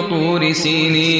وطور سينين.